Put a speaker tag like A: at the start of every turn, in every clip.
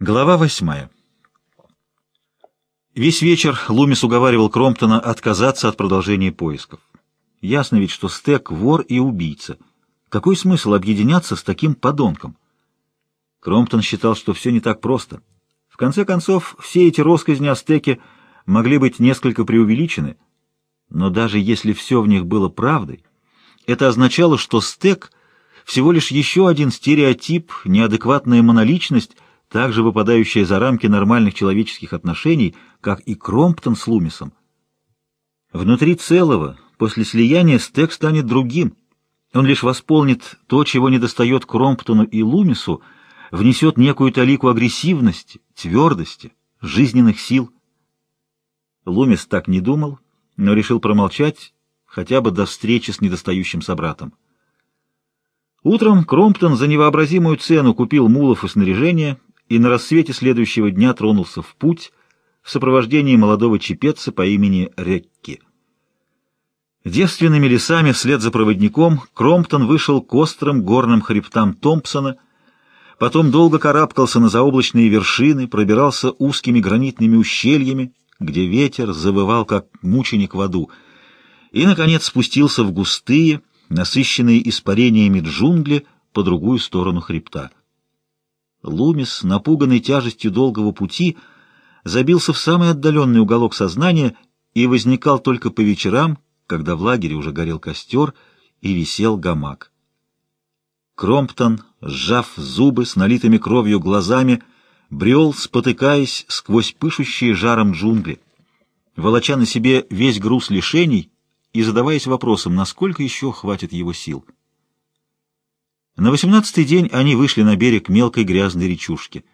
A: Глава восьмая. Весь вечер Лумис уговаривал Кромптона отказаться от продолжения поисков. Ясно ведь, что Стек — вор и убийца. Какой смысл объединяться с таким подонком? Кромптон считал, что все не так просто. В конце концов, все эти россказни о Стеке могли быть несколько преувеличены, но даже если все в них было правдой, это означало, что Стек — всего лишь еще один стереотип, неадекватная моноличность, также выпадающая за рамки нормальных человеческих отношений, как и Кромптон с Лумисом. Внутри целого, после слияния, Стек станет другим. Он лишь восполнит то, чего недостает Кромптону и Лумису, внесет некую талику агрессивности, твердости, жизненных сил. Лумис так не думал, но решил промолчать хотя бы до встречи с недостающим собратом. Утром Кромптон за невообразимую цену купил мулов и снаряжение и на рассвете следующего дня тронулся в путь в сопровождении молодого чепеца по имени Рекки. Девственными лесами вслед за проводником Кромптон вышел к острым горным хребтам Томпсона, потом долго карабкался на заоблачные вершины, пробирался узкими гранитными ущельями, где ветер завывал, как мученик в аду, и, наконец, спустился в густые, насыщенные испарениями джунгли по другую сторону хребта. Лумис, напуганный тяжестью долгого пути, забился в самый отдаленный уголок сознания и возникал только по вечерам, когда в лагере уже горел костер и висел гамак. Кромптон, сжав зубы с налитыми кровью глазами, брел, спотыкаясь сквозь пышущие жаром джунгли, волоча на себе весь груз лишений и задаваясь вопросом, насколько еще хватит его сил. На восемнадцатый день они вышли на берег мелкой грязной речушки.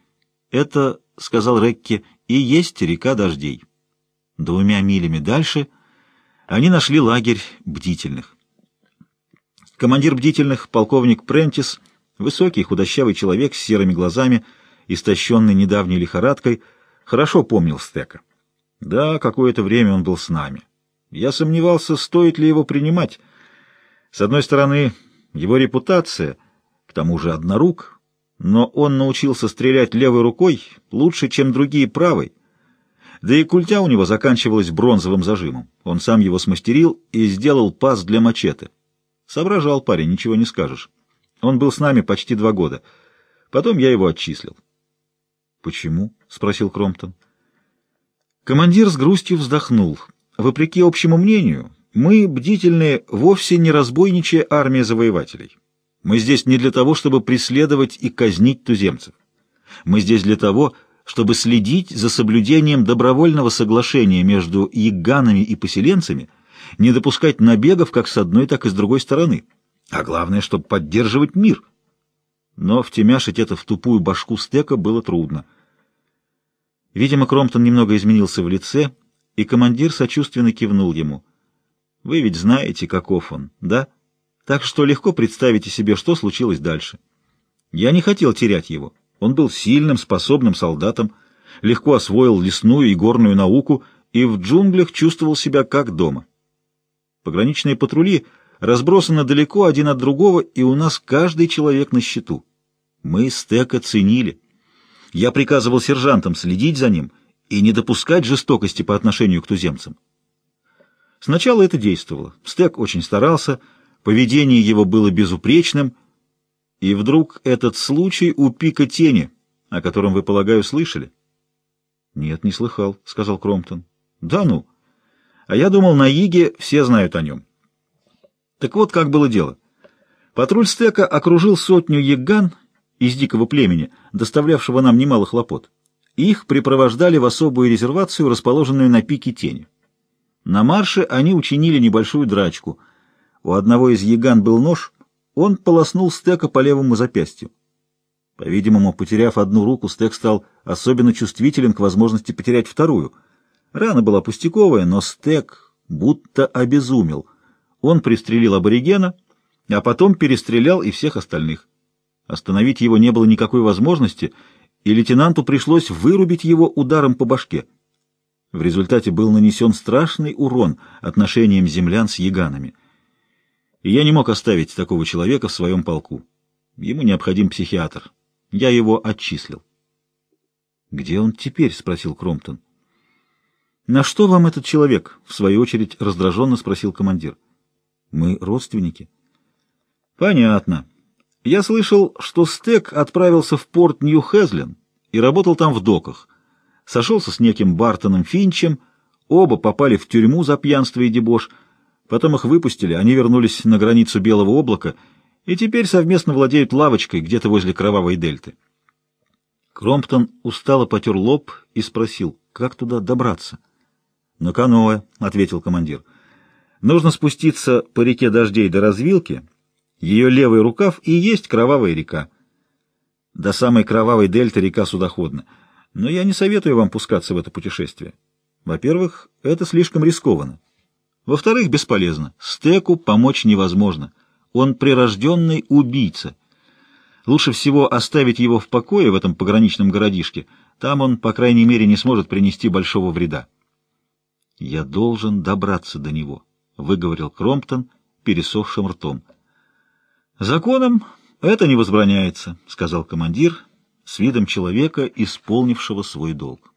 A: «Это, — сказал Рекки, — и есть река дождей». Двумя милями дальше они нашли лагерь бдительных. Командир бдительных, полковник Прентис, высокий худощавый человек с серыми глазами, истощенный недавней лихорадкой, хорошо помнил Стека. Да, какое-то время он был с нами. Я сомневался, стоит ли его принимать. С одной стороны, его репутация — к тому же однорук, но он научился стрелять левой рукой лучше, чем другие правой. Да и культя у него заканчивалась бронзовым зажимом. Он сам его смастерил и сделал паз для мачете. Соображал парень, ничего не скажешь. Он был с нами почти два года. Потом я его отчислил. — Почему? — спросил Кромптон. Командир с грустью вздохнул. Вопреки общему мнению, мы, бдительные, вовсе не разбойничая армия завоевателей. Мы здесь не для того, чтобы преследовать и казнить туземцев. Мы здесь для того, чтобы следить за соблюдением добровольного соглашения между ягганами и поселенцами, не допускать набегов как с одной, так и с другой стороны, а главное, чтобы поддерживать мир. Но втемяшить это в тупую башку стека было трудно. Видимо, Кромптон немного изменился в лице, и командир сочувственно кивнул ему. «Вы ведь знаете, каков он, да?» Так что легко представите себе, что случилось дальше. Я не хотел терять его. Он был сильным, способным солдатом, легко освоил лесную и горную науку и в джунглях чувствовал себя как дома. Пограничные патрули разбросаны далеко один от другого, и у нас каждый человек на счету. Мы стека ценили. Я приказывал сержантам следить за ним и не допускать жестокости по отношению к туземцам. Сначала это действовало. Стек очень старался, Поведение его было безупречным, и вдруг этот случай у пика тени, о котором вы, полагаю, слышали? — Нет, не слыхал, — сказал Кромптон. — Да ну! А я думал, на Иге все знают о нем. Так вот, как было дело. Патруль стека окружил сотню яган из дикого племени, доставлявшего нам немало хлопот. Их припровождали в особую резервацию, расположенную на пике тени. На марше они учинили небольшую драчку — у одного из яган был нож, он полоснул стека по левому запястью. По-видимому, потеряв одну руку, стек стал особенно чувствителен к возможности потерять вторую. Рана была пустяковая, но стек будто обезумел. Он пристрелил аборигена, а потом перестрелял и всех остальных. Остановить его не было никакой возможности, и лейтенанту пришлось вырубить его ударом по башке. В результате был нанесен страшный урон отношениям землян с яганами и я не мог оставить такого человека в своем полку. Ему необходим психиатр. Я его отчислил. «Где он теперь?» — спросил Кромптон. «На что вам этот человек?» — в свою очередь раздраженно спросил командир. «Мы родственники». «Понятно. Я слышал, что Стек отправился в порт Нью-Хезлен и работал там в доках. Сошелся с неким Бартоном Финчем, оба попали в тюрьму за пьянство и дебош. Потом их выпустили, они вернулись на границу Белого облака и теперь совместно владеют лавочкой где-то возле Кровавой дельты». Кромптон устало потер лоб и спросил, как туда добраться. «На каноэ», — ответил командир. «Нужно спуститься по реке Дождей до развилки. Ее левый рукав и есть Кровавая река. До самой Кровавой дельты река судоходна. Но я не советую вам пускаться в это путешествие. Во-первых, это слишком рискованно. Во-вторых, бесполезно. Стеку помочь невозможно. Он прирожденный убийца». Лучше всего оставить его в покое в этом пограничном городишке. Там он, по крайней мере, не сможет принести большого вреда. «Я должен добраться до него», — выговорил Кромптон пересохшим ртом. «Законом это не возбраняется», — сказал командир с видом человека, исполнившего свой долг.